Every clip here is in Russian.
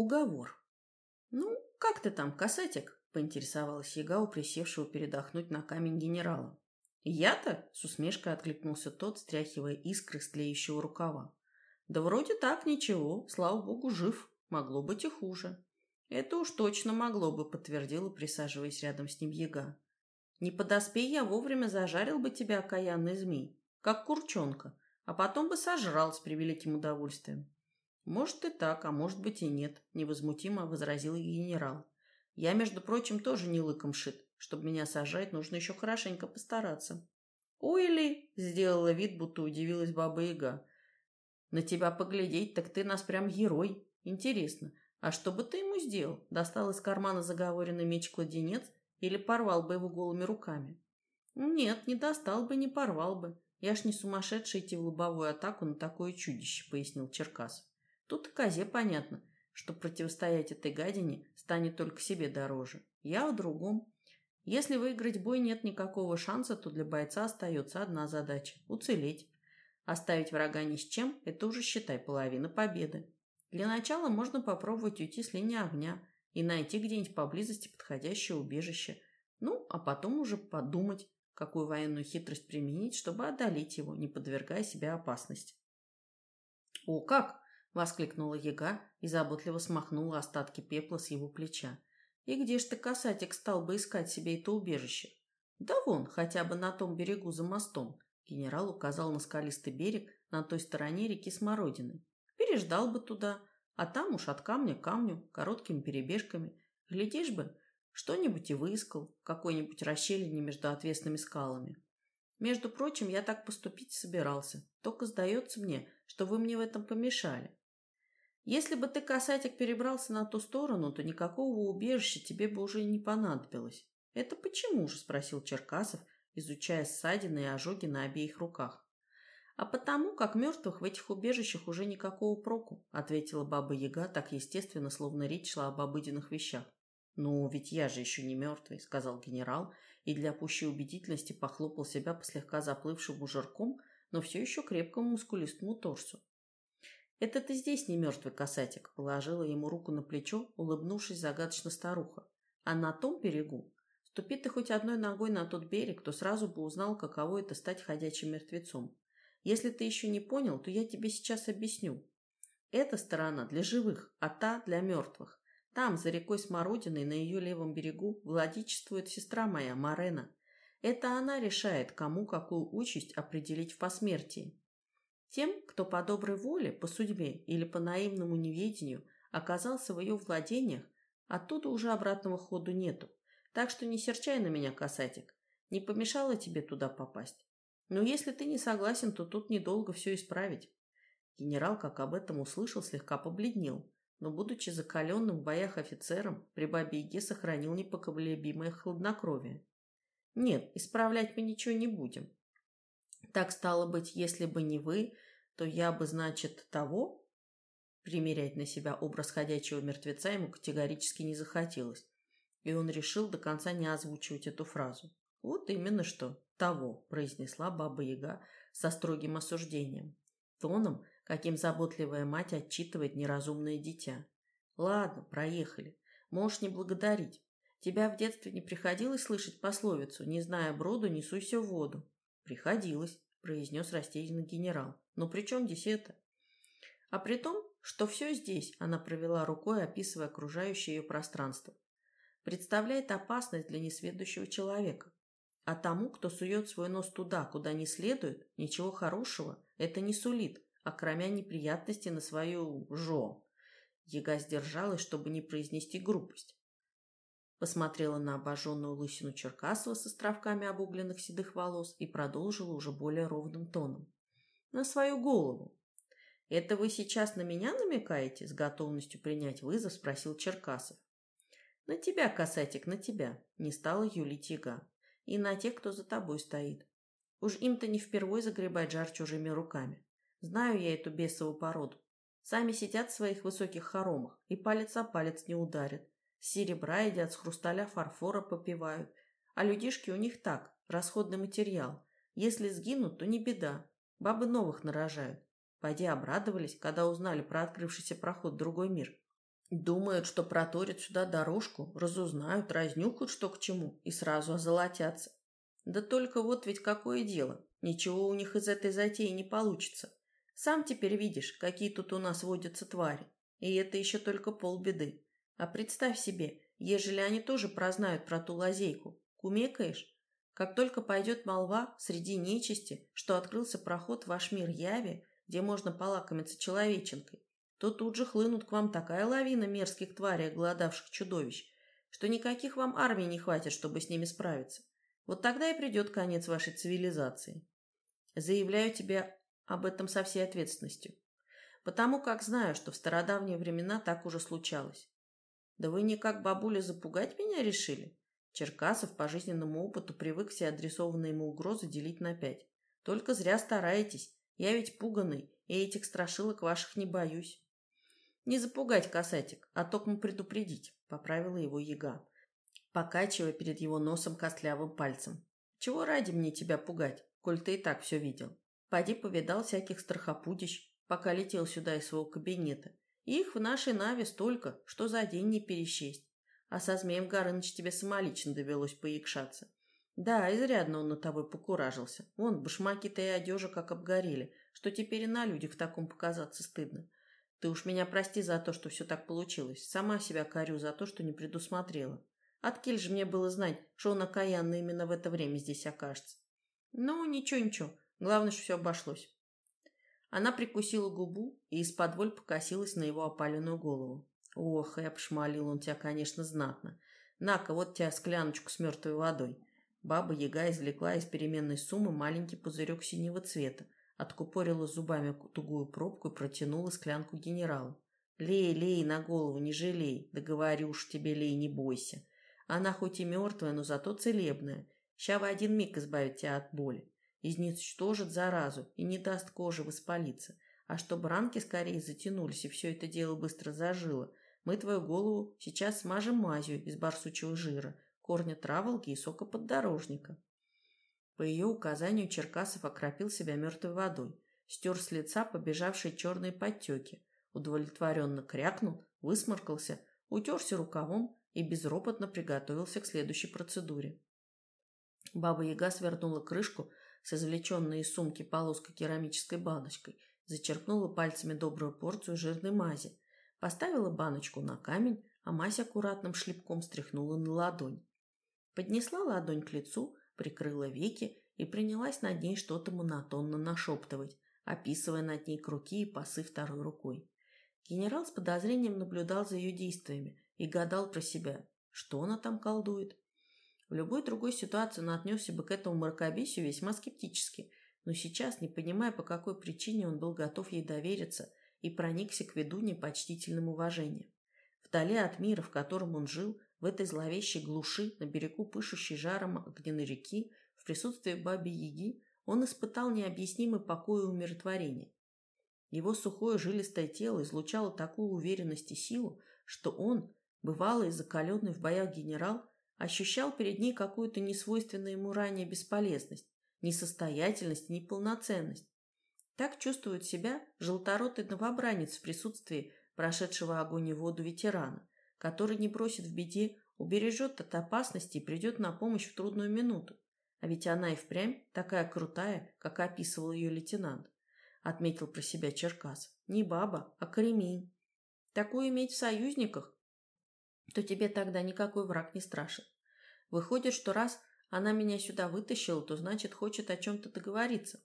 Уговор. «Ну, как ты там, касатик?» – поинтересовалась яга у присевшего передохнуть на камень генерала. «Я-то?» – с усмешкой откликнулся тот, стряхивая искры с рукава. «Да вроде так, ничего, слава богу, жив. Могло быть и хуже». «Это уж точно могло бы», – подтвердила, присаживаясь рядом с ним яга. «Не подоспей я вовремя зажарил бы тебя, окаянный змей, как курчонка, а потом бы сожрал с превеликим удовольствием. «Может и так, а может быть и нет», — невозмутимо возразил генерал. «Я, между прочим, тоже не лыком шит. Чтобы меня сажать, нужно еще хорошенько постараться». «Ой ли!» — сделала вид, будто удивилась Баба-Яга. «На тебя поглядеть, так ты нас прям герой. Интересно, а что бы ты ему сделал? Достал из кармана заговоренный меч-кладенец или порвал бы его голыми руками?» «Нет, не достал бы, не порвал бы. Я ж не сумасшедший идти в лобовую атаку на такое чудище», — пояснил Черкас. Тут козе понятно, что противостоять этой гадине станет только себе дороже. Я о другом. Если выиграть бой нет никакого шанса, то для бойца остается одна задача – уцелеть. Оставить врага ни с чем – это уже, считай, половина победы. Для начала можно попробовать уйти с линии огня и найти где-нибудь поблизости подходящее убежище. Ну, а потом уже подумать, какую военную хитрость применить, чтобы одолеть его, не подвергая себя опасности. О, как! — воскликнула яга и заботливо смахнула остатки пепла с его плеча. «И где ж ты, касатик, стал бы искать себе это убежище?» «Да вон, хотя бы на том берегу за мостом», — генерал указал на скалистый берег на той стороне реки Смородины. «Переждал бы туда, а там уж от камня к камню, короткими перебежками. Глядишь бы, что-нибудь и выискал, какой-нибудь расщелине между отвесными скалами. Между прочим, я так поступить собирался, только сдается мне, что вы мне в этом помешали. Если бы ты, касатик, перебрался на ту сторону, то никакого убежища тебе бы уже не понадобилось. Это почему же? спросил Черкасов, изучая ссадины и ожоги на обеих руках. А потому, как мертвых в этих убежищах уже никакого проку, ответила баба Яга так естественно, словно речь шла об обыденных вещах. «Ну, ведь я же еще не мертвый», — сказал генерал, и для пущей убедительности похлопал себя по слегка заплывшему жирком, но все еще крепкому мускулистому торсу. «Это ты здесь не мертвый касатик», — положила ему руку на плечо, улыбнувшись загадочно старуха. «А на том берегу? Ступи ты хоть одной ногой на тот берег, то сразу бы узнал, каково это стать ходячим мертвецом. Если ты еще не понял, то я тебе сейчас объясню. Эта сторона для живых, а та для мертвых. Там, за рекой Смородиной, на ее левом берегу, владичествует сестра моя, Марена. Это она решает, кому какую участь определить в посмертии. Тем, кто по доброй воле, по судьбе или по наивному неведению оказался в ее владениях, оттуда уже обратного ходу нету. Так что не серчай на меня, касатик. Не помешало тебе туда попасть. Но если ты не согласен, то тут недолго все исправить. Генерал, как об этом услышал, слегка побледнел, но, будучи закаленным в боях офицером, при бабе Яге сохранил непоколебимое хладнокровие. Нет, исправлять мы ничего не будем. Так стало быть, если бы не вы, то я бы, значит, того? Примерять на себя образ ходячего мертвеца ему категорически не захотелось, и он решил до конца не озвучивать эту фразу. «Вот именно что, того», – произнесла Баба-Яга со строгим осуждением, тоном, каким заботливая мать отчитывает неразумное дитя. «Ладно, проехали. Можешь не благодарить. Тебя в детстве не приходилось слышать пословицу «не зная броду, не суйся в воду»?» «Приходилось», — произнес растерянный генерал. «Но при чем здесь это?» «А при том, что все здесь», — она провела рукой, описывая окружающее ее пространство, «представляет опасность для несведущего человека. А тому, кто сует свой нос туда, куда не следует, ничего хорошего это не сулит, кроме неприятностей на свою жо». Яга сдержалась, чтобы не произнести грубость. Посмотрела на обожженную лысину Черкасова с островками обугленных седых волос и продолжила уже более ровным тоном. «На свою голову!» «Это вы сейчас на меня намекаете?» С готовностью принять вызов спросил Черкасов. «На тебя, касатик, на тебя!» Не стала юлить яга. «И на тех, кто за тобой стоит. Уж им-то не впервой загребать жар чужими руками. Знаю я эту бесову породу. Сами сидят в своих высоких хоромах и палец о палец не ударят. Серебра едят, с хрусталя фарфора попивают. А людишки у них так, расходный материал. Если сгинут, то не беда. Бабы новых нарожают. Пойди обрадовались, когда узнали про открывшийся проход в другой мир. Думают, что проторят сюда дорожку, разузнают, разнюхают, что к чему, и сразу озолотятся. Да только вот ведь какое дело. Ничего у них из этой затеи не получится. Сам теперь видишь, какие тут у нас водятся твари. И это еще только полбеды. А представь себе, ежели они тоже прознают про ту лазейку. Кумекаешь? Как только пойдет молва среди нечисти, что открылся проход в ваш мир Яви, где можно полакомиться человеченкой, то тут же хлынут к вам такая лавина мерзких тварей, голодавших чудовищ, что никаких вам армий не хватит, чтобы с ними справиться. Вот тогда и придет конец вашей цивилизации. Заявляю тебе об этом со всей ответственностью. Потому как знаю, что в стародавние времена так уже случалось. Да вы никак, бабуля, запугать меня решили? Черкасов по жизненному опыту привык все адресованные ему угрозы делить на пять. Только зря стараетесь. Я ведь пуганый, и этих страшилок ваших не боюсь. «Не запугать, касатик, а токмо предупредить», — поправила его яга, покачивая перед его носом костлявым пальцем. «Чего ради мне тебя пугать, коль ты и так все видел? Поди повидал всяких страхопудищ, пока летел сюда из своего кабинета. Их в нашей Наве столько, что за день не пересчесть. А со Змеем Горыныч тебе самолично довелось поякшаться. Да, изрядно он на тобой покуражился. Вон, башмаки-то и одежа как обгорели, что теперь и на людях в таком показаться стыдно. Ты уж меня прости за то, что все так получилось. Сама себя корю за то, что не предусмотрела. Откель же мне было знать, что он окаянно именно в это время здесь окажется. Ну, ничего-ничего. Главное, что все обошлось. Она прикусила губу и из-под воль покосилась на его опаленную голову. Ох, и обшмалил он тебя, конечно, знатно. На-ка, вот тебя скляночку с мертвой водой. Баба Яга извлекла из переменной суммы маленький пузырек синего цвета, откупорила зубами тугую пробку и протянула склянку генералу. «Лей, лей, на голову, не жалей. Да говорю уж тебе, лей, не бойся. Она хоть и мертвая, но зато целебная. Ща в один миг избавит тебя от боли. Изничтожит заразу и не даст коже воспалиться. А чтобы ранки скорее затянулись и все это дело быстро зажило, мы твою голову сейчас смажем мазью из барсучего жира, корня траволги и сока поддорожника. По ее указанию Черкасов окропил себя мертвой водой, стер с лица побежавшие черные подтеки, удовлетворенно крякнул, высморкался, утерся рукавом и безропотно приготовился к следующей процедуре. Баба-яга свернула крышку с извлеченной из сумки полоской керамической баночкой, зачерпнула пальцами добрую порцию жирной мази, поставила баночку на камень, а мазь аккуратным шлепком стряхнула на ладонь. Поднесла ладонь к лицу, прикрыла веки и принялась над ней что-то монотонно нашептывать, описывая над ней круги и пасы второй рукой. Генерал с подозрением наблюдал за ее действиями и гадал про себя, что она там колдует. В любой другой ситуации он отнесся бы к этому мракобесию весьма скептически, но сейчас, не понимая, по какой причине он был готов ей довериться, и проникся к ведунье почтительным уважением. Вдали от мира, в котором он жил, в этой зловещей глуши, на берегу пышущей жаром огненной реки, в присутствии баби-яги, он испытал необъяснимый покой и умиротворение. Его сухое жилистое тело излучало такую уверенность и силу, что он, бывалый и закаленный в боях генерал, ощущал перед ней какую-то несвойственную ему ранее бесполезность, несостоятельность неполноценность. Так чувствует себя желторотый новобранец в присутствии прошедшего огонь и воду ветерана, который не бросит в беде, убережет от опасности и придет на помощь в трудную минуту. А ведь она и впрямь такая крутая, как описывал ее лейтенант. Отметил про себя Черкас. Не баба, а кремень. Такую иметь в союзниках, то тебе тогда никакой враг не страшен. Выходит, что раз она меня сюда вытащила, то значит хочет о чем-то договориться.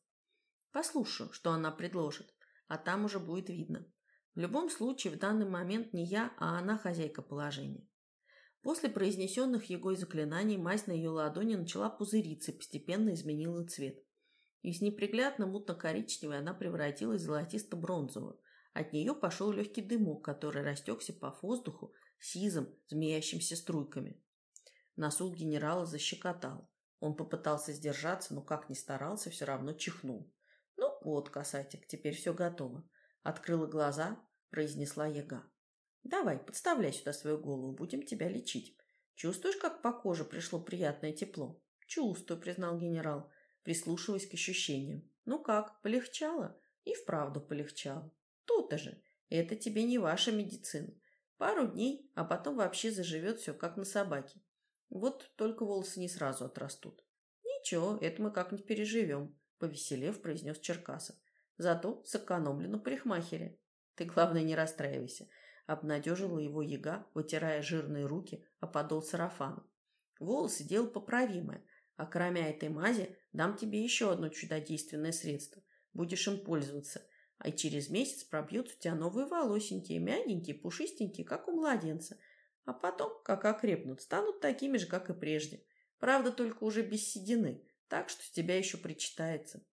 Послушаю, что она предложит, а там уже будет видно. В любом случае, в данный момент не я, а она хозяйка положения. После произнесенных Егой заклинаний мазь на ее ладони начала пузыриться и постепенно изменила цвет. Из неприглядно мутно-коричневой она превратилась в золотисто-бронзовую. От нее пошел легкий дымок, который растекся по воздуху сизым, змеящимся струйками. Носу генерала защекотал. Он попытался сдержаться, но как ни старался, все равно чихнул. «Ну вот, касатик, теперь все готово. Открыла глаза, произнесла яга. «Давай, подставляй сюда свою голову, будем тебя лечить. Чувствуешь, как по коже пришло приятное тепло?» «Чувствую», — признал генерал, прислушиваясь к ощущениям. «Ну как, полегчало?» «И вправду полегчало. То-то же. Это тебе не ваша медицина. Пару дней, а потом вообще заживет все, как на собаке. Вот только волосы не сразу отрастут. Ничего, это мы как-нибудь переживем, повеселев, произнес Черкасов. Зато сэкономлю на парикмахере. Ты, главное, не расстраивайся, обнадежила его яга, вытирая жирные руки о подол сарафана. Волосы – дело поправимое, а кроме этой мази дам тебе еще одно чудодейственное средство. Будешь им пользоваться, а через месяц пробьют у тебя новые волосенькие, мягенькие, пушистенькие, как у младенца. А потом, как окрепнут, станут такими же, как и прежде. Правда, только уже без седины, так что с тебя еще причитается.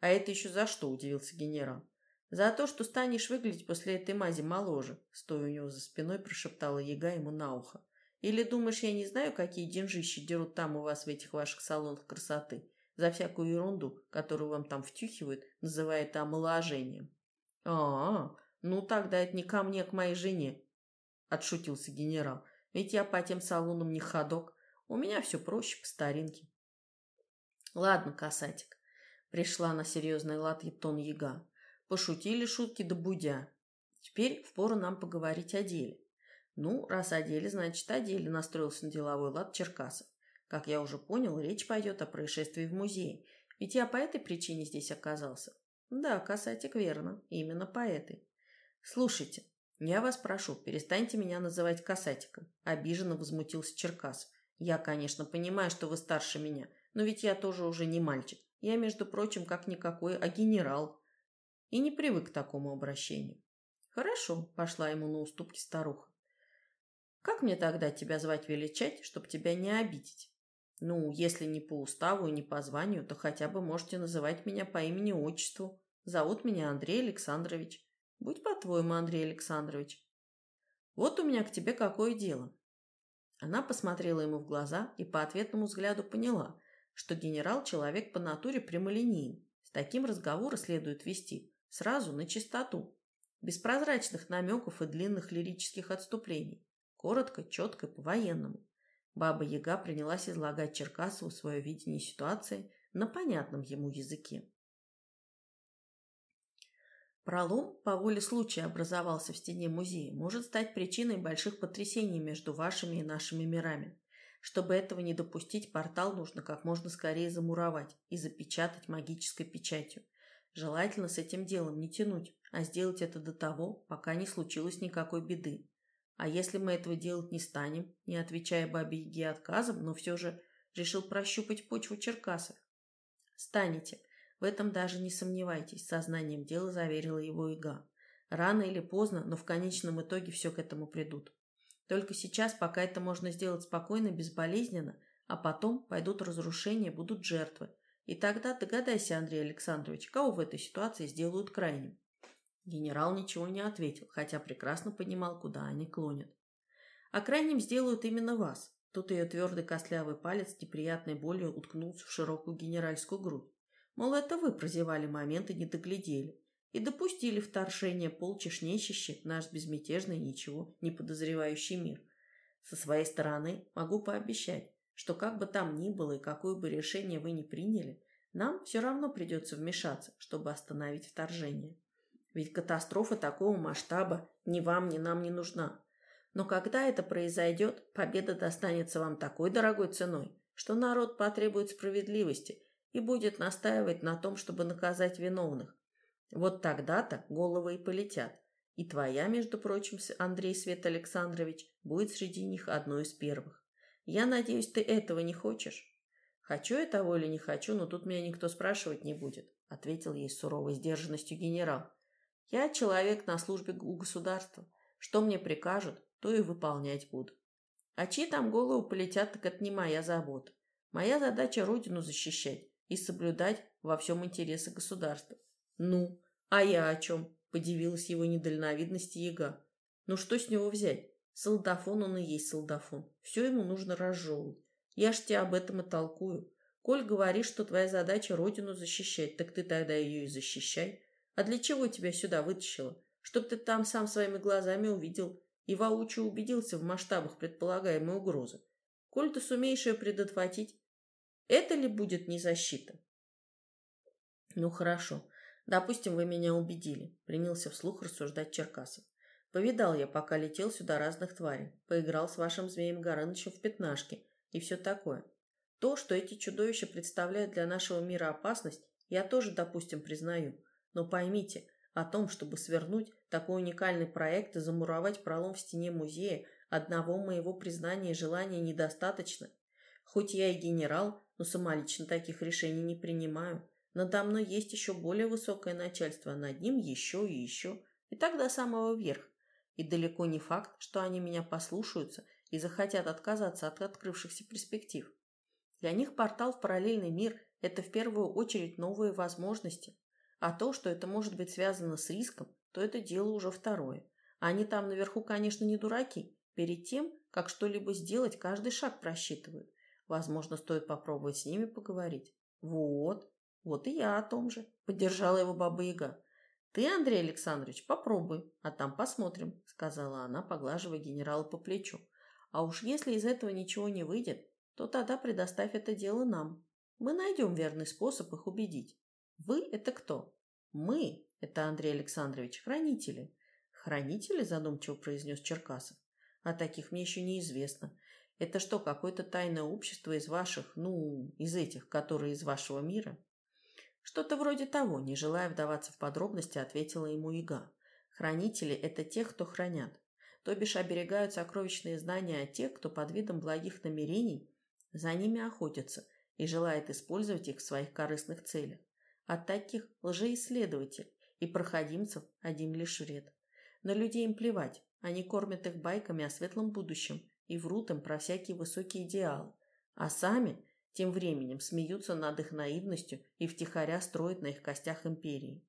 А это еще за что, удивился генерал. За то, что станешь выглядеть после этой мази моложе, стоя у него за спиной, прошептала яга ему на ухо. Или думаешь, я не знаю, какие деньжищи дерут там у вас в этих ваших салонах красоты? За всякую ерунду, которую вам там втюхивают, называя это омоложением. А, -а, -а ну тогда это не ко мне, а к моей жене, отшутился генерал. Ведь я по тем салонам не ходок. У меня все проще по старинке. Ладно, касатик. Пришла на серьезный лад и тон яга. Пошутили шутки до будя. Теперь впору нам поговорить о деле. Ну, раз о деле, значит о деле, настроился на деловой лад Черкасов. Как я уже понял, речь пойдет о происшествии в музее. Ведь я по этой причине здесь оказался. Да, касатик, верно. Именно по этой. Слушайте, я вас прошу, перестаньте меня называть касатиком. Обиженно возмутился Черкас. Я, конечно, понимаю, что вы старше меня, но ведь я тоже уже не мальчик. Я, между прочим, как-никакой, а генерал. И не привык к такому обращению. Хорошо, пошла ему на уступки старуха. Как мне тогда тебя звать величать, чтобы тебя не обидеть? Ну, если не по уставу и не по званию, то хотя бы можете называть меня по имени-отчеству. Зовут меня Андрей Александрович. Будь по-твоему, Андрей Александрович. Вот у меня к тебе какое дело. Она посмотрела ему в глаза и по ответному взгляду поняла, что генерал человек по натуре прямолинейный. С таким разговоры следует вести сразу на чистоту, без прозрачных намеков и длинных лирических отступлений. Коротко, четко, по-военному. Баба Яга принялась излагать Черкасову свое видение ситуации на понятном ему языке. Пролом, по воле случая образовался в стене музея, может стать причиной больших потрясений между вашими и нашими мирами. Чтобы этого не допустить, портал нужно как можно скорее замуровать и запечатать магической печатью. Желательно с этим делом не тянуть, а сделать это до того, пока не случилось никакой беды. А если мы этого делать не станем, не отвечая бабе Яге отказом, но все же решил прощупать почву Черкасов? Станете. В этом даже не сомневайтесь, сознанием дела заверила его Ига. Рано или поздно, но в конечном итоге все к этому придут. Только сейчас пока это можно сделать спокойно, безболезненно, а потом пойдут разрушения, будут жертвы. И тогда догадайся, Андрей Александрович, кого в этой ситуации сделают крайним. Генерал ничего не ответил, хотя прекрасно понимал, куда они клонят. А крайним сделают именно вас. Тут ее твердый костлявый палец неприятной болью уткнулся в широкую генеральскую грудь. Мол, это вы прозевали момент и не доглядели. И допустили вторжение полчищ нечище наш безмятежный, ничего не подозревающий мир. Со своей стороны могу пообещать, что как бы там ни было и какое бы решение вы ни приняли, нам все равно придется вмешаться, чтобы остановить вторжение. Ведь катастрофа такого масштаба ни вам, ни нам не нужна. Но когда это произойдет, победа достанется вам такой дорогой ценой, что народ потребует справедливости и будет настаивать на том, чтобы наказать виновных. Вот тогда-то головы и полетят. И твоя, между прочим, Андрей Свет Александрович, будет среди них одной из первых. Я надеюсь, ты этого не хочешь? Хочу я того или не хочу, но тут меня никто спрашивать не будет, ответил ей с суровой сдержанностью генерал. Я человек на службе у государства. Что мне прикажут, то и выполнять буду. А чьи там голову полетят, так это не моя забота. Моя задача родину защищать и соблюдать во всем интересы государства. Ну, а я о чем? Подивилась его недальновидности яга. Ну что с него взять? Солдафон он и есть солдафон. Все ему нужно разжевывать. Я ж тебе об этом и толкую. Коль говоришь, что твоя задача родину защищать, так ты тогда ее и защищай. А для чего тебя сюда вытащило? Чтоб ты там сам своими глазами увидел и воочию убедился в масштабах предполагаемой угрозы. Коль ты сумеешь ее предотвратить, это ли будет не защита? Ну хорошо. Допустим, вы меня убедили, принялся вслух рассуждать Черкасов. Повидал я, пока летел сюда разных тварей. Поиграл с вашим змеем Горынычем в пятнашки и все такое. То, что эти чудовища представляют для нашего мира опасность, я тоже, допустим, признаю. Но поймите, о том, чтобы свернуть такой уникальный проект и замуровать пролом в стене музея, одного моего признания и желания недостаточно. Хоть я и генерал, но самолично таких решений не принимаю. Надо мной есть еще более высокое начальство, а над ним еще и еще, и так до самого верха. И далеко не факт, что они меня послушаются и захотят отказаться от открывшихся перспектив. Для них портал в параллельный мир – это в первую очередь новые возможности. А то, что это может быть связано с риском, то это дело уже второе. Они там наверху, конечно, не дураки. Перед тем, как что-либо сделать, каждый шаг просчитывают. Возможно, стоит попробовать с ними поговорить. Вот, вот и я о том же. Поддержала его баба Яга. Ты, Андрей Александрович, попробуй, а там посмотрим, сказала она, поглаживая генерала по плечу. А уж если из этого ничего не выйдет, то тогда предоставь это дело нам. Мы найдем верный способ их убедить. Вы – это кто? Мы – это Андрей Александрович, хранители. Хранители, задумчиво произнес Черкасов. А таких мне еще неизвестно. Это что, какое-то тайное общество из ваших, ну, из этих, которые из вашего мира? Что-то вроде того, не желая вдаваться в подробности, ответила ему Ига. Хранители – это тех, кто хранят. То бишь оберегают сокровищные знания о тех, кто под видом благих намерений за ними охотится и желает использовать их в своих корыстных целях. От таких лжеисследователей и проходимцев один лишь вред. На людей им плевать, они кормят их байками о светлом будущем и врут им про всякие высокие идеалы, а сами тем временем смеются над их наивностью и втихаря строят на их костях империи.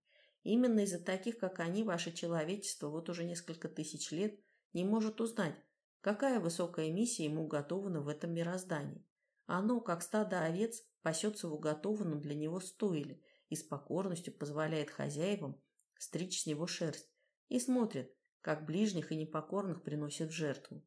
Именно из-за таких, как они, ваше человечество вот уже несколько тысяч лет не может узнать, какая высокая миссия ему уготована в этом мироздании. Оно, как стадо овец, пасется в уготованном для него стойле и с покорностью позволяет хозяевам стричь с него шерсть и смотрит, как ближних и непокорных приносят в жертву.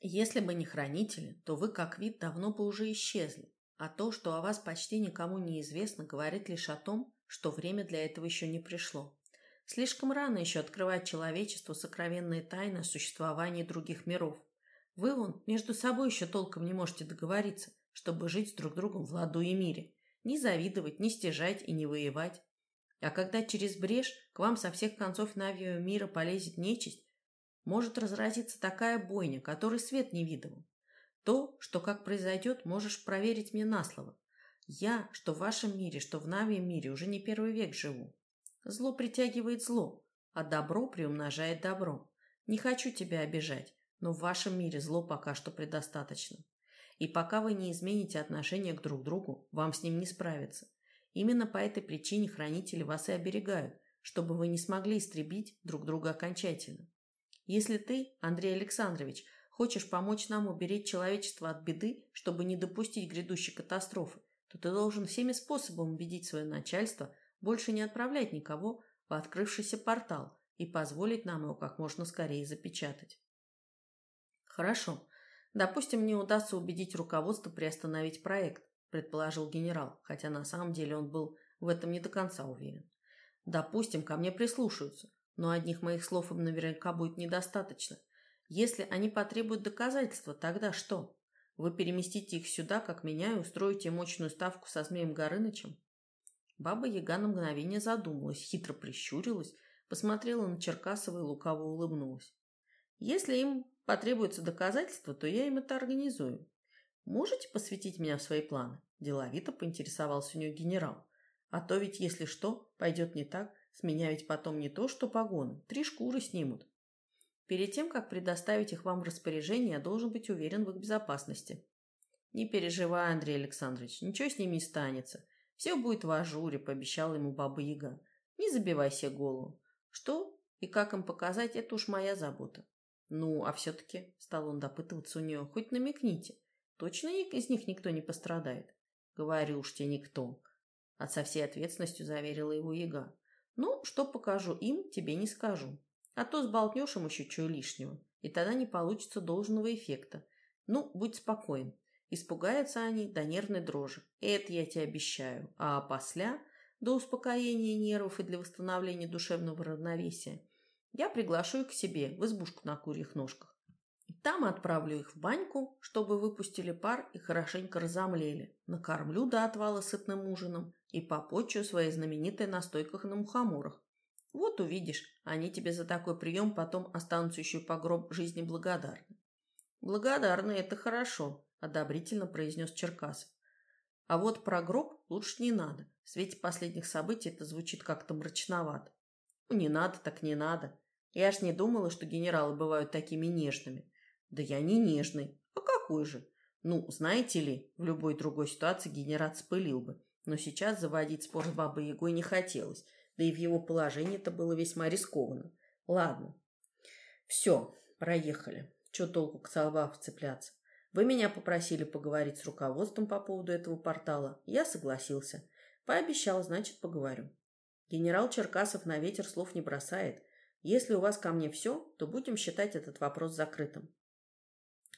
Если бы не хранители, то вы как вид давно бы уже исчезли, а то, что о вас почти никому не известно, говорит лишь о том, что время для этого еще не пришло. Слишком рано еще открывать человечеству сокровенные тайны о существовании других миров. Вы вон между собой еще толком не можете договориться, чтобы жить с друг другом в ладу и мире. Не завидовать, не стяжать и не воевать. А когда через брешь к вам со всех концов Навио мира полезет нечисть, может разразиться такая бойня, которой свет не видывал. То, что как произойдет, можешь проверить мне на слово. Я, что в вашем мире, что в Навии мире, уже не первый век живу. Зло притягивает зло, а добро приумножает добро. Не хочу тебя обижать, но в вашем мире зло пока что предостаточно. И пока вы не измените отношение к друг другу, вам с ним не справиться. Именно по этой причине хранители вас и оберегают, чтобы вы не смогли истребить друг друга окончательно. Если ты, Андрей Александрович, хочешь помочь нам уберечь человечество от беды, чтобы не допустить грядущей катастрофы, то ты должен всеми способами убедить свое начальство больше не отправлять никого в открывшийся портал и позволить нам его как можно скорее запечатать. Хорошо. Допустим, мне удастся убедить руководство приостановить проект, предположил генерал, хотя на самом деле он был в этом не до конца уверен. Допустим, ко мне прислушаются, но одних моих слов им наверняка будет недостаточно. Если они потребуют доказательства, тогда что? Вы переместите их сюда, как меня, и устроите мощную ставку со Змеем Горынычем? Баба Яга на мгновение задумалась, хитро прищурилась, посмотрела на Черкасова и лукаво улыбнулась. Если им Потребуется доказательства, то я им это организую. Можете посвятить меня в свои планы? Деловито поинтересовался у нее генерал. А то ведь, если что, пойдет не так, с меня ведь потом не то, что погоны, три шкуры снимут. Перед тем, как предоставить их вам в распоряжение, я должен быть уверен в их безопасности. Не переживай, Андрей Александрович, ничего с ними не станется. Все будет в ажуре, пообещала ему баба Яга. Не забивай себе голову. Что и как им показать, это уж моя забота. Ну, а все-таки, стал он допытываться у нее, хоть намекните, точно из них никто не пострадает? Говорю уж тебе никто. А со всей ответственностью заверила его яга. Ну, что покажу им, тебе не скажу. А то сболтнешь им еще чего лишнего, и тогда не получится должного эффекта. Ну, будь спокоен. Испугаются они до нервной дрожи. Это я тебе обещаю. А после, до успокоения нервов и для восстановления душевного равновесия, я приглашу их к себе в избушку на курьих ножках. Там отправлю их в баньку, чтобы выпустили пар и хорошенько разомлели. Накормлю до отвала сытным ужином и попочу своей знаменитой настойках на мухоморах. Вот увидишь, они тебе за такой прием потом останутся еще по гроб жизни благодарны. Благодарны – это хорошо, одобрительно произнес Черкасов. А вот про гроб лучше не надо. В свете последних событий это звучит как-то мрачновато. Ну, не надо, так не надо. Я ж не думала, что генералы бывают такими нежными. Да я не нежный. А какой же? Ну, знаете ли, в любой другой ситуации генерал спылил бы. Но сейчас заводить спор с бабой Ягой не хотелось. Да и в его положении это было весьма рискованно. Ладно. Все, проехали. Че толку к солбам цепляться? Вы меня попросили поговорить с руководством по поводу этого портала. Я согласился. Пообещал, значит, поговорю. Генерал Черкасов на ветер слов не бросает. Если у вас ко мне все, то будем считать этот вопрос закрытым.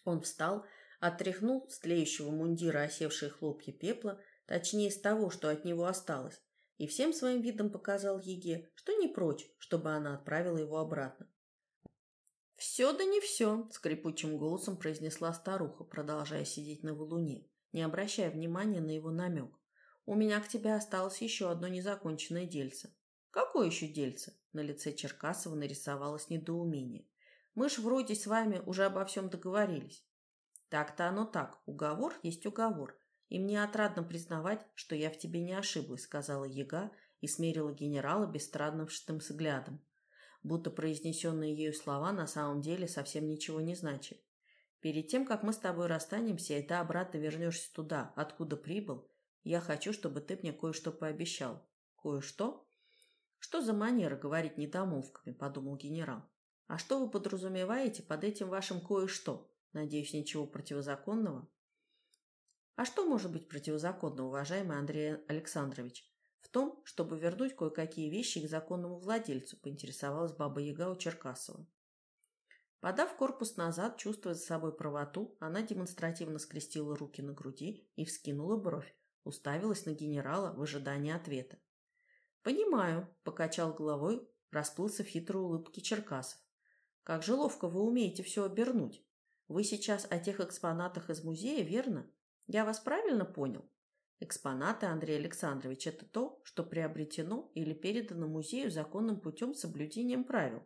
Он встал, отряхнул с тлеющего мундира осевшие хлопья пепла, точнее с того, что от него осталось, и всем своим видом показал Еге, что не прочь, чтобы она отправила его обратно. «Все да не все», — скрипучим голосом произнесла старуха, продолжая сидеть на валуне, не обращая внимания на его намек. «У меня к тебе осталось еще одно незаконченное дельце». «Какое еще дельце?» На лице Черкасова нарисовалось недоумение. Мы ж вроде с вами уже обо всем договорились. Так-то оно так. Уговор есть уговор. И мне отрадно признавать, что я в тебе не ошиблась, сказала Ега и смерила генерала бесстрастным взглядом. Будто произнесенные ею слова на самом деле совсем ничего не значили. Перед тем, как мы с тобой расстанемся, и ты обратно вернешься туда, откуда прибыл, я хочу, чтобы ты мне кое-что пообещал. Кое-что? Что за манера говорить недомолвками, подумал генерал. А что вы подразумеваете под этим вашим кое-что? Надеюсь, ничего противозаконного? А что может быть противозаконно, уважаемый Андрей Александрович? В том, чтобы вернуть кое-какие вещи к законному владельцу, поинтересовалась баба Яга у Черкасова. Подав корпус назад, чувствуя за собой правоту, она демонстративно скрестила руки на груди и вскинула бровь, уставилась на генерала в ожидании ответа. «Понимаю», — покачал головой, расплылся в хитрой улыбке Черкасов. Как же ловко вы умеете все обернуть. Вы сейчас о тех экспонатах из музея, верно? Я вас правильно понял? Экспонаты, Андрей Александрович, это то, что приобретено или передано музею законным путем соблюдением правил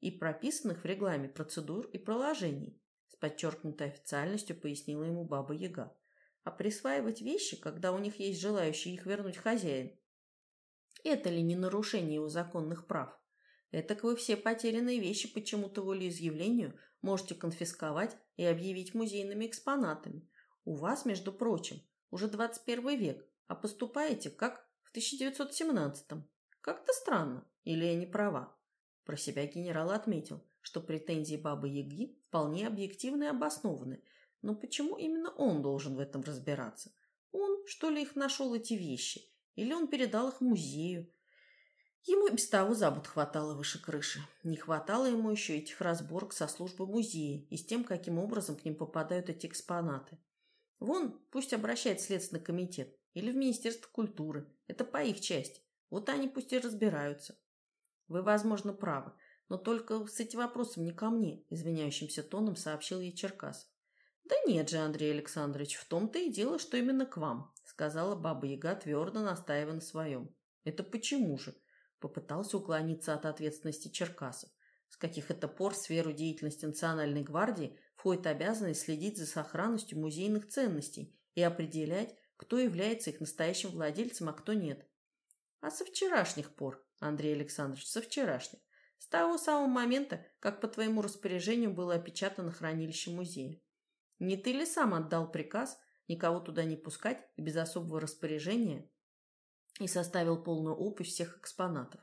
и прописанных в регламе процедур и проложений, с подчеркнутой официальностью пояснила ему Баба Яга. А присваивать вещи, когда у них есть желающий их вернуть хозяин, это ли не нарушение его законных прав? Этак вы все потерянные вещи почему-то волеизъявлению можете конфисковать и объявить музейными экспонатами. У вас, между прочим, уже 21 век, а поступаете как в 1917-м. Как-то странно, или я не права? Про себя генерал отметил, что претензии Бабы Яги вполне объективны и обоснованы, но почему именно он должен в этом разбираться? Он, что ли, их нашел, эти вещи? Или он передал их музею? Ему и без того забот хватало выше крыши. Не хватало ему еще этих разборок со службой музея и с тем, каким образом к ним попадают эти экспонаты. Вон, пусть обращает Следственный комитет или в Министерство культуры. Это по их части. Вот они пусть и разбираются. Вы, возможно, правы, но только с этим вопросом не ко мне, извиняющимся тоном сообщил ей Черкасов. Да нет же, Андрей Александрович, в том-то и дело, что именно к вам, сказала Баба Яга, твердо настаивая на своем. Это почему же? Попытался уклониться от ответственности Черкасов. С каких это пор в сферу деятельности Национальной гвардии входит обязанность следить за сохранностью музейных ценностей и определять, кто является их настоящим владельцем, а кто нет. А со вчерашних пор, Андрей Александрович, со вчерашних. С того самого момента, как по твоему распоряжению было опечатано хранилище музея. Не ты ли сам отдал приказ никого туда не пускать и без особого распоряжения и составил полную опись всех экспонатов.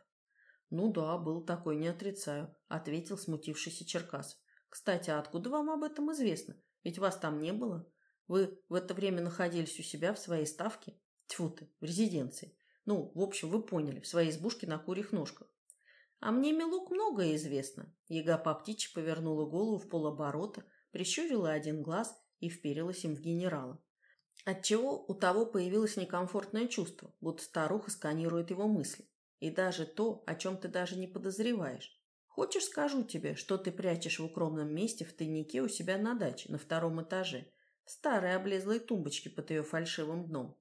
«Ну да, был такой, не отрицаю», — ответил смутившийся Черкасов. «Кстати, а откуда вам об этом известно? Ведь вас там не было. Вы в это время находились у себя в своей ставке? Тьфу ты, в резиденции. Ну, в общем, вы поняли, в своей избушке на курьих ножках. А мне, Милук, многое известно. Яга по птичьи повернула голову в полоборота, прищурила один глаз и вперилась им в генерала. Отчего у того появилось некомфортное чувство, будто старуха сканирует его мысли. И даже то, о чем ты даже не подозреваешь. Хочешь, скажу тебе, что ты прячешь в укромном месте в тайнике у себя на даче, на втором этаже, в старой облезлой тумбочке под ее фальшивым дном?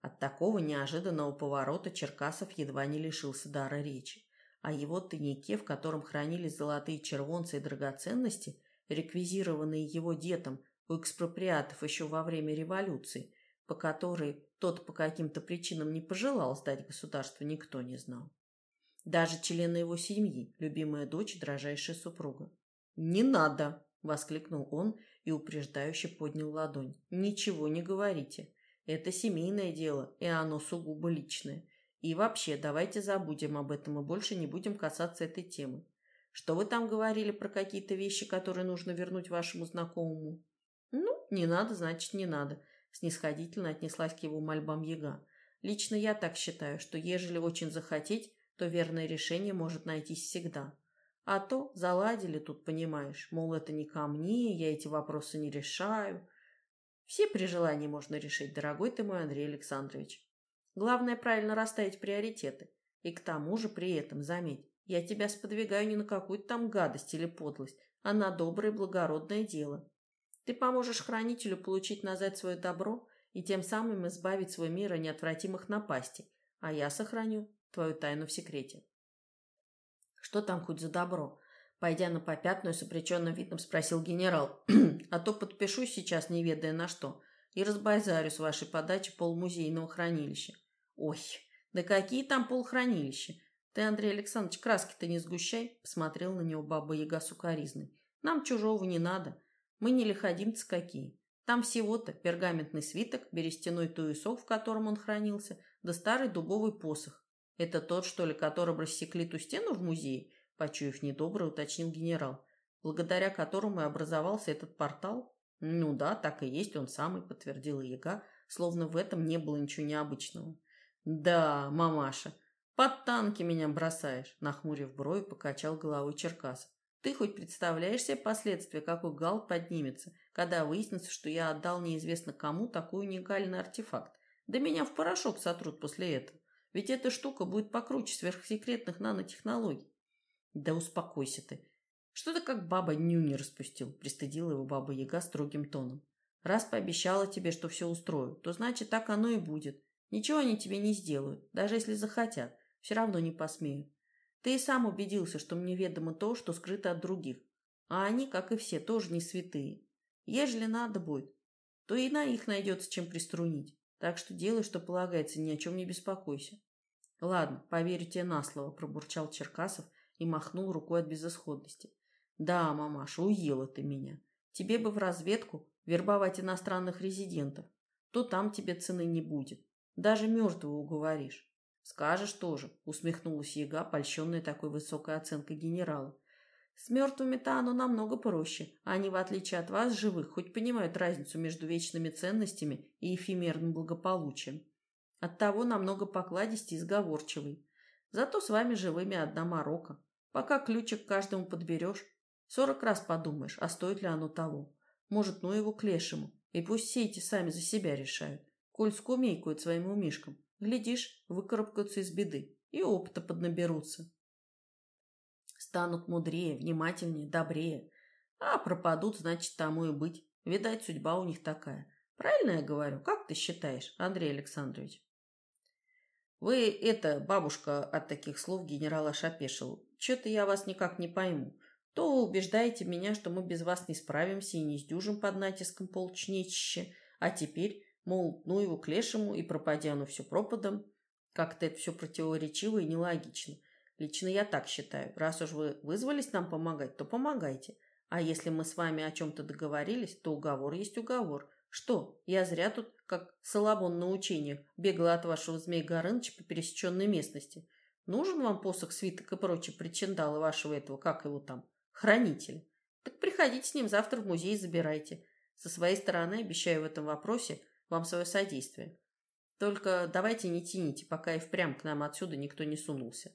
От такого неожиданного поворота Черкасов едва не лишился дара речи. А его тайнике, в котором хранились золотые червонцы и драгоценности, реквизированные его дедом у экспроприатов еще во время революции, по которой тот по каким-то причинам не пожелал сдать государство, никто не знал. Даже члены его семьи, любимая дочь, дрожайшая супруга. «Не надо!» – воскликнул он и упреждающе поднял ладонь. «Ничего не говорите. Это семейное дело, и оно сугубо личное. И вообще, давайте забудем об этом и больше не будем касаться этой темы. Что вы там говорили про какие-то вещи, которые нужно вернуть вашему знакомому? Не надо, значит, не надо. Снисходительно отнеслась к его мольбам Яга. Лично я так считаю, что ежели очень захотеть, то верное решение может найтись всегда. А то заладили тут, понимаешь, мол, это не ко мне, я эти вопросы не решаю. Все при желании можно решить, дорогой ты мой Андрей Александрович. Главное правильно расставить приоритеты. И к тому же при этом, заметь, я тебя сподвигаю не на какую-то там гадость или подлость, а на доброе благородное дело. Ты поможешь хранителю получить назад свое добро и тем самым избавить свой мир от неотвратимых напастей, а я сохраню твою тайну в секрете. Что там хоть за добро? Пойдя на попятную с опреченным видом спросил генерал, а то подпишу сейчас, не ведая на что, и разбазарю с вашей подачи полмузейного хранилища. Ой, да какие там полхранилища? Ты, Андрей Александрович, краски-то не сгущай, посмотрел на него баба Яга сукаризной. Нам чужого не надо. Мы не лиходимцы какие. Там всего-то пергаментный свиток, берестяной туесок, в котором он хранился, да старый дубовый посох. Это тот, что ли, которым рассекли ту стену в музее? Почуяв недобро, уточнил генерал. Благодаря которому и образовался этот портал? Ну да, так и есть, он самый, подтвердила Яга, словно в этом не было ничего необычного. Да, мамаша, под танки меня бросаешь, нахмурив брови, покачал головой Черкасов. Ты хоть представляешь себе последствия, какой гал поднимется, когда выяснится, что я отдал неизвестно кому такой уникальный артефакт? Да меня в порошок сотрут после этого. Ведь эта штука будет покруче сверхсекретных нанотехнологий. Да успокойся ты. Что ты как баба нюни распустил, пристыдила его баба Яга строгим тоном. Раз пообещала тебе, что все устрою, то значит так оно и будет. Ничего они тебе не сделают, даже если захотят. Все равно не посмеют. Ты и сам убедился, что мне ведомо то, что скрыто от других. А они, как и все, тоже не святые. Ежели надо будет, то и на их найдется чем приструнить. Так что делай, что полагается, ни о чем не беспокойся. Ладно, поверю тебе на слово, пробурчал Черкасов и махнул рукой от безысходности. Да, мамаша, уела ты меня. Тебе бы в разведку вербовать иностранных резидентов. То там тебе цены не будет. Даже мертвого уговоришь. Скажешь тоже, усмехнулась Яга, польщенная такой высокой оценкой генерала. С мертвыми-то оно намного проще. Они, в отличие от вас, живых, хоть понимают разницу между вечными ценностями и эфемерным благополучием. Оттого намного покладистей и сговорчивый. Зато с вами живыми одна морока. Пока ключик каждому подберешь, сорок раз подумаешь, а стоит ли оно того. Может, ну его к лешему. И пусть все эти сами за себя решают. Коль скумейкуют своим умишкам. Глядишь, выкарабкаются из беды и опыта поднаберутся. Станут мудрее, внимательнее, добрее. А пропадут, значит, тому и быть. Видать, судьба у них такая. Правильно я говорю? Как ты считаешь, Андрей Александрович? Вы это, бабушка, от таких слов генерала опешил. Что-то я вас никак не пойму. То убеждаете меня, что мы без вас не справимся и не сдюжим под натиском полчнечища, а теперь, мол, ну его к лешему и пропадя оно все пропадом. Как-то это все противоречиво и нелогично. Лично я так считаю. Раз уж вы вызвались нам помогать, то помогайте. А если мы с вами о чем-то договорились, то уговор есть уговор. Что, я зря тут, как Соломон на учениях, бегала от вашего змей Горыныча по пересеченной местности. Нужен вам посох, свиток и прочие причиндалы вашего этого, как его там, хранителя? Так приходите с ним завтра в музей и забирайте. Со своей стороны обещаю в этом вопросе вам свое содействие. Только давайте не тяните, пока и впрямь к нам отсюда никто не сунулся.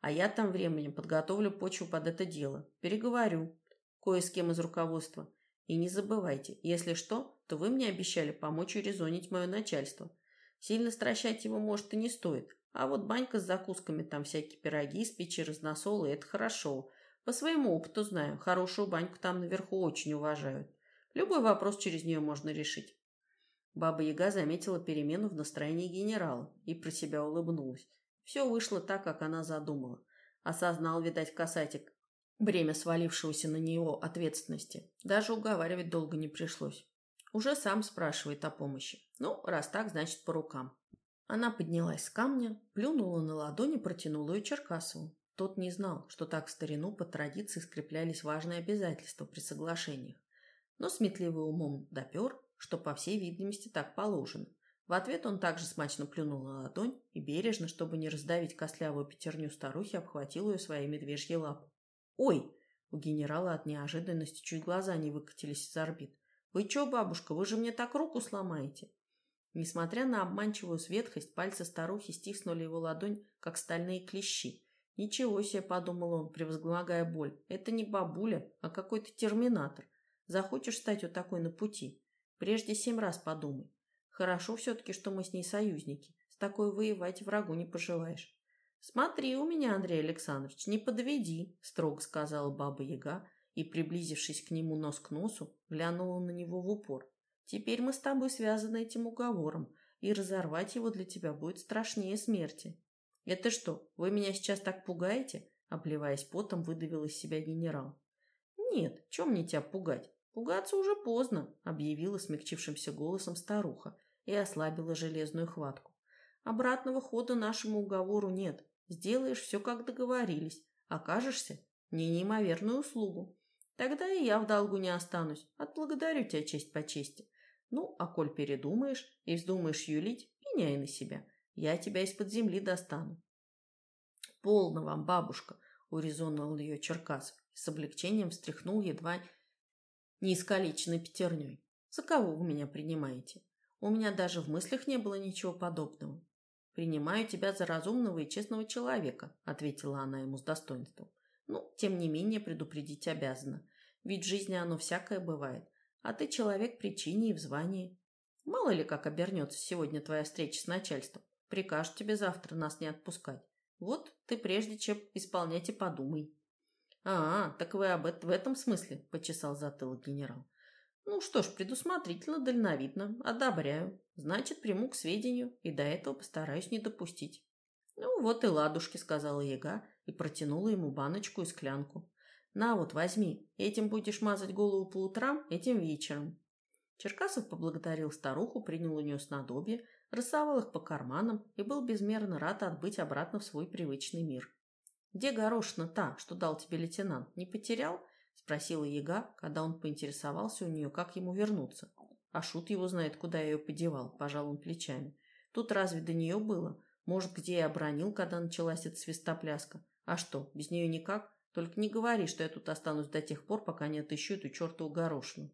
А я там временем подготовлю почву под это дело. Переговорю кое с кем из руководства. И не забывайте, если что, то вы мне обещали помочь урезонить мое начальство. Сильно стращать его, может, и не стоит. А вот банька с закусками, там всякие пироги, спичи, разносолы – это хорошо. По своему опыту знаю, хорошую баньку там наверху очень уважают. Любой вопрос через нее можно решить. Баба Яга заметила перемену в настроении генерала и про себя улыбнулась. Все вышло так, как она задумала. Осознал, видать, касатик бремя свалившегося на него ответственности. Даже уговаривать долго не пришлось. Уже сам спрашивает о помощи. Ну, раз так, значит, по рукам. Она поднялась с камня, плюнула на ладони, протянула ее Черкасову. Тот не знал, что так в старину по традиции скреплялись важные обязательства при соглашениях. Но сметливый умом допер, что, по всей видимости, так положено. В ответ он также смачно плюнул на ладонь и бережно, чтобы не раздавить костлявую пятерню старухи, обхватил ее своей медвежьей лапой. «Ой!» У генерала от неожиданности чуть глаза не выкатились из орбит. «Вы чё, бабушка, вы же мне так руку сломаете?» Несмотря на обманчивую светхость, пальцы старухи стиснули его ладонь, как стальные клещи. «Ничего себе», — подумал он, превозглагая боль, — «это не бабуля, а какой-то терминатор. Захочешь стать вот такой на пути? Прежде семь раз подумай. Хорошо все-таки, что мы с ней союзники. С такой воевать врагу не пожелаешь. «Смотри у меня, Андрей Александрович, не подведи», — строго сказала баба Яга и, приблизившись к нему нос к носу, глянула на него в упор. «Теперь мы с тобой связаны этим уговором, и разорвать его для тебя будет страшнее смерти». «Это что, вы меня сейчас так пугаете?» Обливаясь потом, выдавил из себя генерал. «Нет, чем мне тебя пугать? Пугаться уже поздно», — объявила смягчившимся голосом старуха и ослабила железную хватку. «Обратного хода нашему уговору нет. Сделаешь все, как договорились. Окажешься не неимоверную услугу. Тогда и я в долгу не останусь. Отблагодарю тебя честь по чести. Ну, а коль передумаешь и вздумаешь юлить, пеняй на себя. Я тебя из-под земли достану. Полно вам, бабушка, урезонил ее Черкасов и с облегчением встряхнул едва не искалеченной пятерней. За кого вы меня принимаете? У меня даже в мыслях не было ничего подобного. «Принимаю тебя за разумного и честного человека», — ответила она ему с достоинством. «Ну, тем не менее, предупредить обязана. Ведь в жизни оно всякое бывает. А ты человек причине и в звании. Мало ли как обернется сегодня твоя встреча с начальством. Прикажут тебе завтра нас не отпускать. Вот ты прежде чем исполнять и подумай». «А, так вы об этом в этом смысле?» – почесал затылок генерал. Ну что ж, предусмотрительно, дальновидно. Одобряю. Значит, приму к сведению и до этого постараюсь не допустить. Ну вот и ладушки, сказала Яга и протянула ему баночку и склянку. На вот, возьми. Этим будешь мазать голову по утрам, этим вечером. Черкасов поблагодарил старуху, принял у нее снадобье, рассовал их по карманам и был безмерно рад отбыть обратно в свой привычный мир. «Где горошина та, что дал тебе лейтенант? Не потерял?» Спросила Яга, когда он поинтересовался у нее, как ему вернуться. А Шут его знает, куда я ее подевал, пожал он плечами. Тут разве до нее было? Может, где я обронил, когда началась эта свистопляска? А что, без нее никак? Только не говори, что я тут останусь до тех пор, пока не отыщу эту чертову горошину.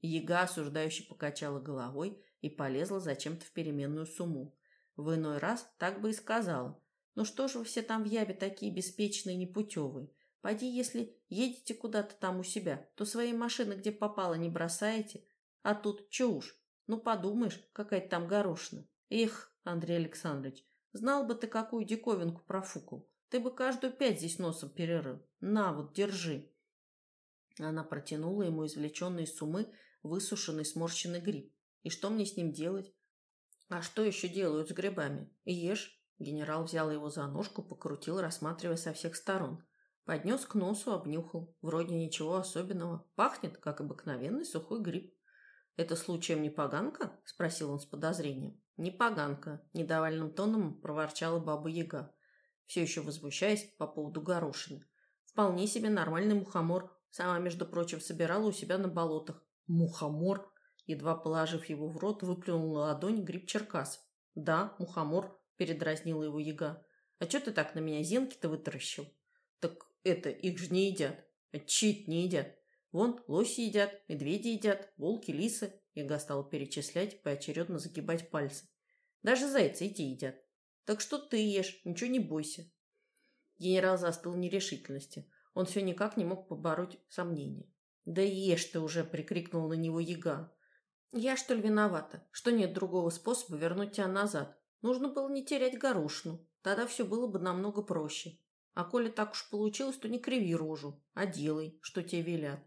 Яга осуждающе покачала головой и полезла зачем-то в переменную сумму. В иной раз так бы и сказала. Ну что ж вы все там в Ябе такие беспечные непутевые? Пойди, если едете куда-то там у себя, то свои машины где попало не бросаете. А тут уж, ну подумаешь, какая-то там горошина. Эх, Андрей Александрович, знал бы ты, какую диковинку профукал. Ты бы каждую пять здесь носом перерыл. На вот, держи. Она протянула ему извлеченный из сумы высушенный сморщенный гриб. И что мне с ним делать? А что еще делают с грибами? Ешь. Генерал взял его за ножку, покрутил, рассматривая со всех сторон. Поднес к носу, обнюхал. Вроде ничего особенного. Пахнет, как обыкновенный сухой гриб. «Это случаем не поганка?» – спросил он с подозрением. «Не поганка», – недовольным тоном проворчала баба Яга, все еще возмущаясь по поводу горошины. «Вполне себе нормальный мухомор. Сама, между прочим, собирала у себя на болотах. Мухомор!» Едва положив его в рот, выплюнул на ладонь гриб Черкас. «Да, мухомор», – передразнила его яга. «А что ты так на меня зенки-то вытаращил?» «Так это их же не едят. А чит не едят. Вон лоси едят, медведи едят, волки, лисы. Яга стала перечислять, поочередно загибать пальцы. Даже зайцы эти едят. Так что ты ешь, ничего не бойся. Генерал застыл в нерешительности. Он все никак не мог побороть сомнения. «Да ешь ты уже!» – прикрикнул на него яга. «Я, что ли, виновата, что нет другого способа вернуть тебя назад? Нужно было не терять горошину. Тогда все было бы намного проще. А коли так уж получилось, то не криви рожу, а делай, что тебе велят.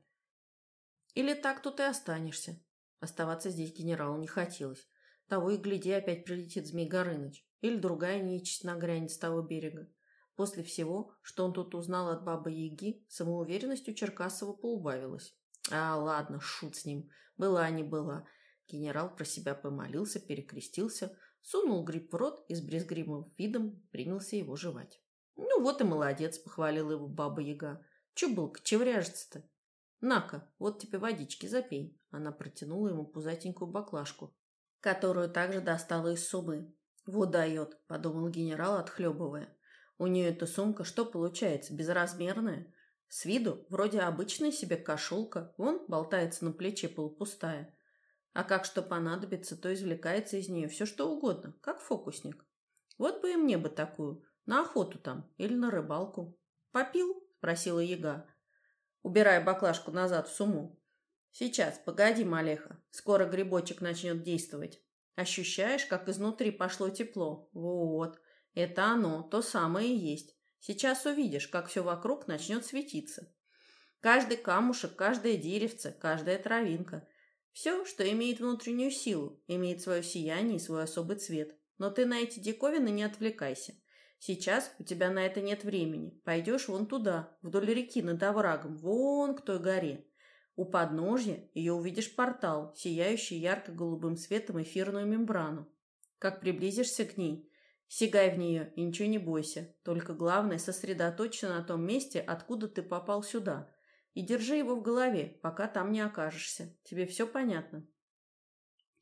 Или так тут и останешься. Оставаться здесь генералу не хотелось. Того и гляди, опять прилетит Змей Горыныч. Или другая нечисть нагрянет с того берега. После всего, что он тут узнал от бабы Яги, самоуверенность у Черкасова поубавилась. А, ладно, шут с ним. Была не была. Генерал про себя помолился, перекрестился, сунул гриб в рот и с брезгримым видом принялся его жевать. «Ну вот и молодец», — похвалила его баба Яга. «Чё был, чевряжется-то?» «На-ка, вот тебе водички запей». Она протянула ему пузатенькую баклажку, которую также достала из сумы. «Вот дает», — подумал генерал, отхлебывая. «У нее эта сумка что получается, безразмерная? С виду вроде обычная себе кошелка, вон болтается на плече полупустая. А как что понадобится, то извлекается из нее все что угодно, как фокусник. Вот бы и мне бы такую, на охоту там или на рыбалку. «Попил?» – спросила яга, убирая баклажку назад в сумму. «Сейчас, погоди, Малеха, скоро грибочек начнет действовать. Ощущаешь, как изнутри пошло тепло? Вот, это оно, то самое и есть. Сейчас увидишь, как все вокруг начнет светиться. Каждый камушек, каждое деревце, каждая травинка. Все, что имеет внутреннюю силу, имеет свое сияние и свой особый цвет. Но ты на эти диковины не отвлекайся. Сейчас у тебя на это нет времени. Пойдешь вон туда, вдоль реки над оврагом, вон к той горе. У подножья ее увидишь портал, сияющий ярко-голубым светом эфирную мембрану. Как приблизишься к ней, Сигай в нее и ничего не бойся. Только главное, сосредоточься на том месте, откуда ты попал сюда. И держи его в голове, пока там не окажешься. Тебе все понятно?»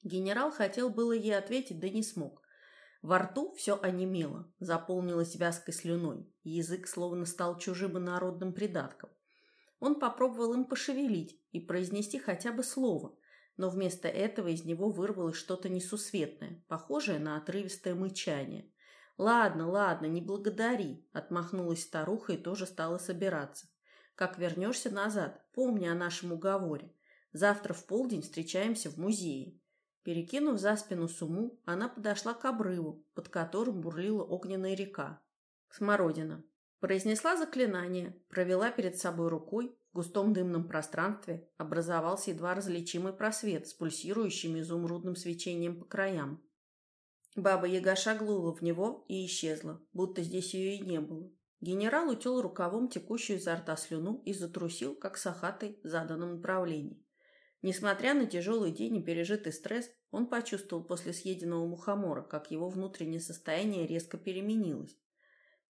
Генерал хотел было ей ответить, да не смог. Во рту все онемело, заполнилось вязкой слюной. Язык словно стал чужим и народным придатком. Он попробовал им пошевелить и произнести хотя бы слово, но вместо этого из него вырвалось что-то несусветное, похожее на отрывистое мычание. «Ладно, ладно, не благодари», — отмахнулась старуха и тоже стала собираться. «Как вернешься назад, помни о нашем уговоре. Завтра в полдень встречаемся в музее». Перекинув за спину суму, она подошла к обрыву, под которым бурлила огненная река. Смородина. Произнесла заклинание, провела перед собой рукой, в густом дымном пространстве образовался едва различимый просвет с пульсирующим изумрудным свечением по краям. Баба-яга шагнула в него и исчезла, будто здесь ее и не было. Генерал утел рукавом текущую изо рта слюну и затрусил, как сахатый, в заданном направлении. Несмотря на тяжелый день и пережитый стресс, он почувствовал после съеденного мухомора, как его внутреннее состояние резко переменилось.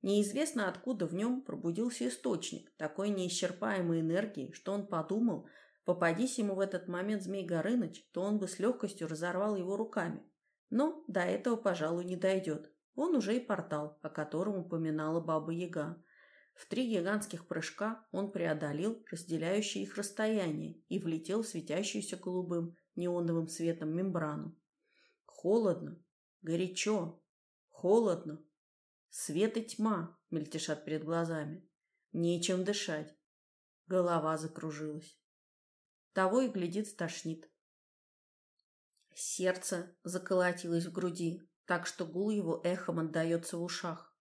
Неизвестно откуда в нем пробудился источник такой неисчерпаемой энергии, что он подумал, попадись ему в этот момент Змей Горыныч, то он бы с легкостью разорвал его руками. Но до этого, пожалуй, не дойдет. Он уже и портал, о котором упоминала Баба Яга. В три гигантских прыжка он преодолел разделяющее их расстояние и влетел в светящуюся голубым неоновым светом мембрану. Холодно, горячо, холодно. Свет и тьма мельтешат перед глазами. Нечем дышать. Голова закружилась. Того и глядит стошнит. Сердце заколотилось в груди, так что гул его эхом отдается в ушах.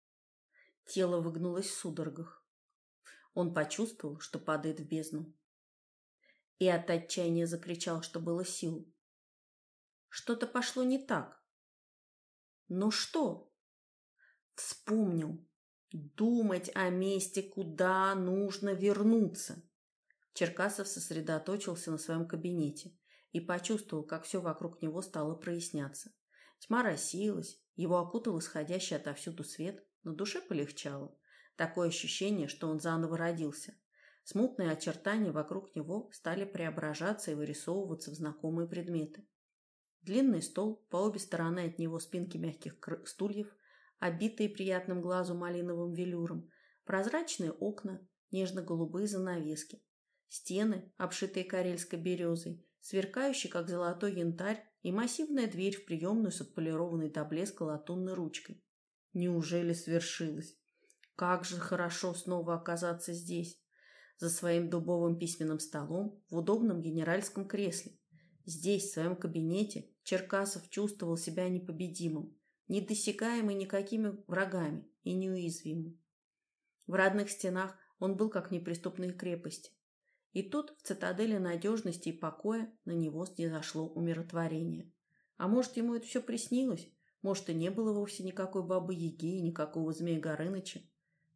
Тело выгнулось в судорогах. Он почувствовал, что падает в бездну. И от отчаяния закричал, что было сил. Что-то пошло не так. Но что? Вспомнил. Думать о месте, куда нужно вернуться. Черкасов сосредоточился на своем кабинете и почувствовал, как все вокруг него стало проясняться. Тьма рассеялась, его окутал исходящий отовсюду свет, на душе полегчало. Такое ощущение, что он заново родился. Смутные очертания вокруг него стали преображаться и вырисовываться в знакомые предметы. Длинный стол, по обе стороны от него спинки мягких стульев, обитые приятным глазу малиновым велюром, прозрачные окна, нежно-голубые занавески, стены, обшитые карельской березой, сверкающий, как золотой янтарь, и массивная дверь в приемную с отполированной до блеска латунной ручкой. Неужели свершилось? Как же хорошо снова оказаться здесь, за своим дубовым письменным столом, в удобном генеральском кресле. Здесь, в своем кабинете, Черкасов чувствовал себя непобедимым, недосягаемый никакими врагами и неуязвимым. В родных стенах он был как в неприступной крепости. И тут, в цитадели надежности и покоя, на него снизошло умиротворение. А может, ему это все приснилось? Может, и не было вовсе никакой бабы-яги и никакого змея Горыныча?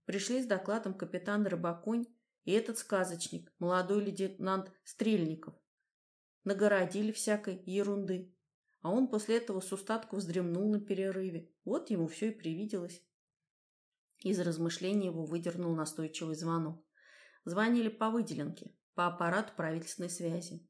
Пришли с докладом капитан Рыбаконь и этот сказочник, молодой лейтенант Стрельников. Нагородили всякой ерунды. А он после этого с устатку вздремнул на перерыве. Вот ему все и привиделось. Из размышлений его выдернул настойчивый звонок. Звонили по выделенке, по аппарату правительственной связи.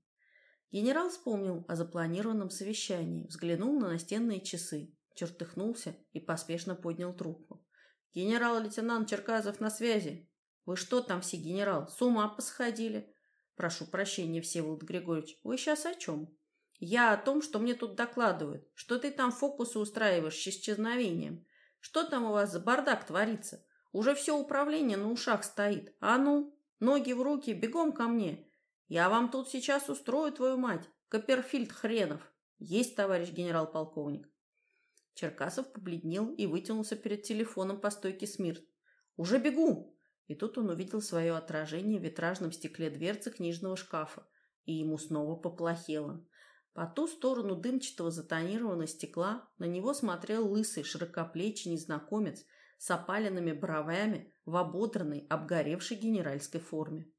Генерал вспомнил о запланированном совещании, взглянул на настенные часы, чертыхнулся и поспешно поднял трубку. «Генерал-лейтенант Черказов на связи!» «Вы что там все, генерал, с ума посходили?» «Прошу прощения, Всеволод Григорьевич, вы сейчас о чем?» «Я о том, что мне тут докладывают. Что ты там фокусы устраиваешь с исчезновением? Что там у вас за бардак творится? Уже все управление на ушах стоит. А ну, ноги в руки, бегом ко мне. Я вам тут сейчас устрою твою мать. Копперфильд хренов. Есть, товарищ генерал-полковник. Черкасов побледнел и вытянулся перед телефоном по стойке смирт. «Уже бегу!» И тут он увидел свое отражение в витражном стекле дверцы книжного шкафа, и ему снова поплохело. По ту сторону дымчатого затонированного стекла на него смотрел лысый, широкоплечий незнакомец с опаленными бровями в ободранной, обгоревшей генеральской форме.